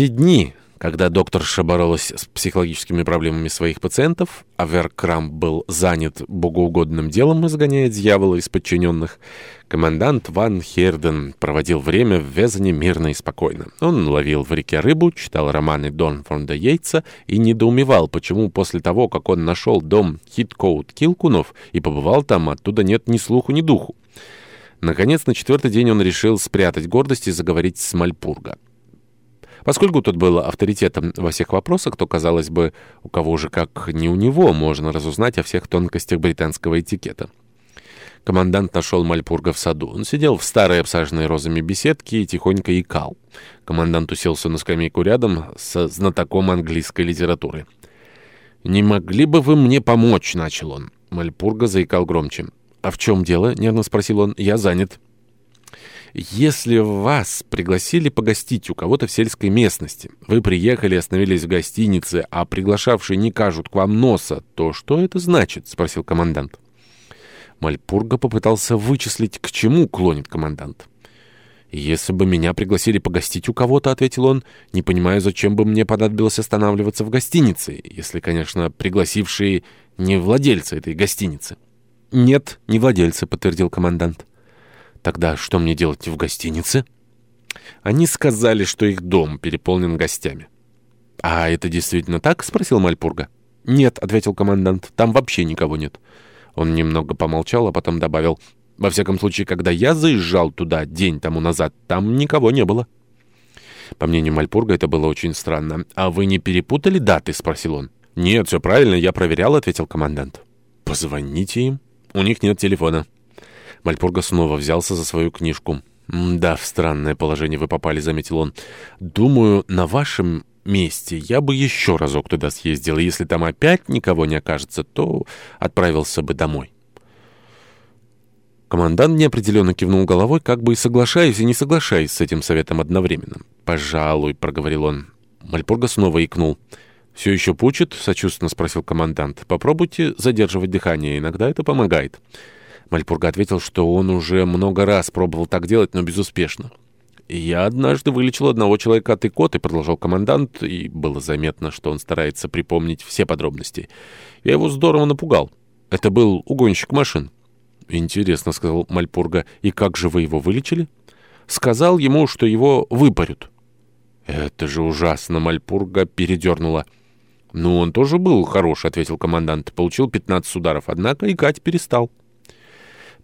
те дни, когда доктор боролась с психологическими проблемами своих пациентов, а Веркрам был занят богоугодным делом, изгоняя дьявола из подчиненных, командант Ван Херден проводил время в Везане мирно и спокойно. Он ловил в реке рыбу, читал романы Дон фонда Яйца и недоумевал, почему после того, как он нашел дом Хиткоут Килкунов и побывал там, оттуда нет ни слуху, ни духу. Наконец, на четвертый день он решил спрятать гордость и заговорить с Мальпурга. Поскольку тот был авторитетом во всех вопросах, то, казалось бы, у кого же, как не у него, можно разузнать о всех тонкостях британского этикета. Командант нашел Мальпурга в саду. Он сидел в старой обсаженной розами беседке и тихонько икал. Командант уселся на скамейку рядом со знатоком английской литературы. «Не могли бы вы мне помочь?» — начал он. Мальпурга заикал громче. «А в чем дело?» — нервно спросил он. «Я занят». Если вас пригласили погостить у кого-то в сельской местности, вы приехали и остановились в гостинице, а приглашавшие не кажут к вам носа, то что это значит? — спросил командант. Мальпурга попытался вычислить, к чему клонит командант. «Если бы меня пригласили погостить у кого-то», — ответил он, — «не понимаю, зачем бы мне понадобилось останавливаться в гостинице, если, конечно, пригласившие не владельцы этой гостиницы». «Нет, не владельцы», — подтвердил командант. Тогда что мне делать в гостинице? Они сказали, что их дом переполнен гостями. «А это действительно так?» — спросил Мальпурга. «Нет», — ответил командант, — «там вообще никого нет». Он немного помолчал, а потом добавил, «Во всяком случае, когда я заезжал туда день тому назад, там никого не было». По мнению Мальпурга, это было очень странно. «А вы не перепутали даты?» — спросил он. «Нет, все правильно, я проверял», — ответил командант. «Позвоните им. У них нет телефона». Мальпурга снова взялся за свою книжку. «Да, в странное положение вы попали», — заметил он. «Думаю, на вашем месте я бы еще разок туда съездил, и если там опять никого не окажется, то отправился бы домой». Командант неопределенно кивнул головой, как бы и соглашаясь, и не соглашаясь с этим советом одновременно. «Пожалуй», — проговорил он. Мальпурга снова икнул. «Все еще пучит?» — сочувственно спросил командант. «Попробуйте задерживать дыхание. Иногда это помогает». Мальпурга ответил, что он уже много раз пробовал так делать, но безуспешно. «Я однажды вылечил одного человека от икоты», — продолжал командант, и было заметно, что он старается припомнить все подробности. «Я его здорово напугал. Это был угонщик машин». «Интересно», — сказал Мальпурга, — «и как же вы его вылечили?» «Сказал ему, что его выпарют». «Это же ужасно!» — Мальпурга передернула. «Ну, он тоже был хорош», — ответил командант. «Получил 15 ударов, однако икать перестал».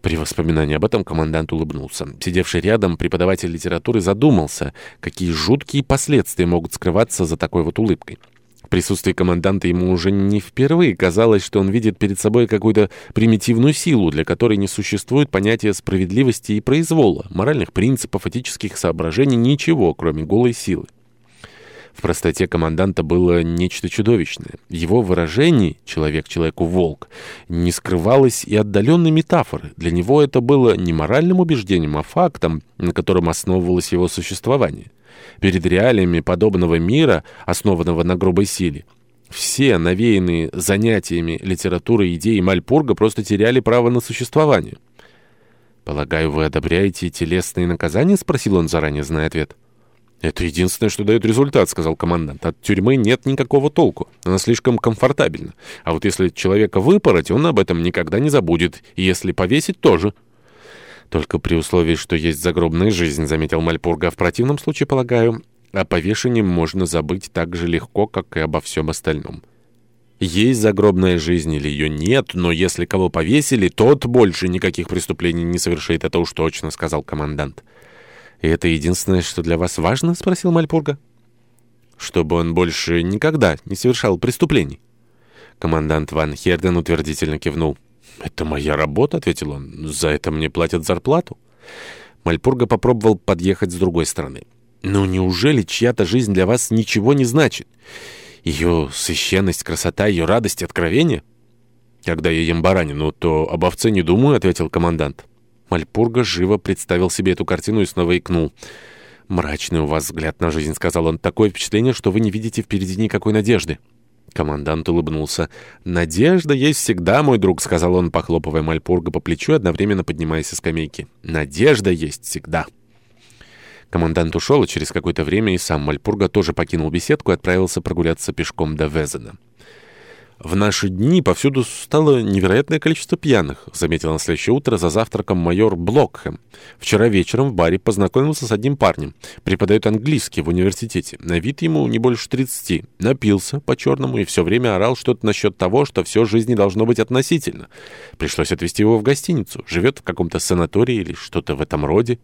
При воспоминании об этом командант улыбнулся. Сидевший рядом преподаватель литературы задумался, какие жуткие последствия могут скрываться за такой вот улыбкой. В присутствии команданта ему уже не впервые казалось, что он видит перед собой какую-то примитивную силу, для которой не существует понятия справедливости и произвола, моральных принципов, этических соображений, ничего, кроме голой силы. В простоте команданта было нечто чудовищное. Его выражений «человек человеку волк» не скрывалось и отдаленной метафоры. Для него это было не моральным убеждением, а фактом, на котором основывалось его существование. Перед реалиями подобного мира, основанного на грубой силе, все навеянные занятиями литературы идеи Мальпурга просто теряли право на существование. «Полагаю, вы одобряете телесные наказания?» — спросил он, заранее зная ответ. «Это единственное, что дает результат», — сказал командант. «От тюрьмы нет никакого толку. Она слишком комфортабельна. А вот если человека выпороть, он об этом никогда не забудет. И если повесить, тоже». «Только при условии, что есть загробная жизнь», — заметил Мальпурга. «А «В противном случае, полагаю, о повешении можно забыть так же легко, как и обо всем остальном». Есть загробная жизнь или ее нет, но если кого повесили, тот больше никаких преступлений не совершит, это уж точно», — сказал командант. «И это единственное, что для вас важно?» — спросил Мальпурга. «Чтобы он больше никогда не совершал преступлений». Командант Ван Херден утвердительно кивнул. «Это моя работа», — ответил он. «За это мне платят зарплату». Мальпурга попробовал подъехать с другой стороны. «Ну неужели чья-то жизнь для вас ничего не значит? Ее священность, красота, ее радость, откровение?» «Когда я ем баранину, то об овце не думаю», — ответил командант. Мальпурга живо представил себе эту картину и снова икнул. «Мрачный у вас взгляд на жизнь», — сказал он. «Такое впечатление, что вы не видите впереди никакой надежды». Командант улыбнулся. «Надежда есть всегда, мой друг», — сказал он, похлопывая Мальпурга по плечу, одновременно поднимаясь со скамейки. «Надежда есть всегда». Командант ушел, и через какое-то время и сам Мальпурга тоже покинул беседку и отправился прогуляться пешком до Везена. «В наши дни повсюду стало невероятное количество пьяных», заметил на следующее утро за завтраком майор Блокхэм. «Вчера вечером в баре познакомился с одним парнем. Преподает английский в университете. На вид ему не больше 30. Напился по-черному и все время орал что-то насчет того, что все жизни должно быть относительно. Пришлось отвезти его в гостиницу. Живет в каком-то санатории или что-то в этом роде».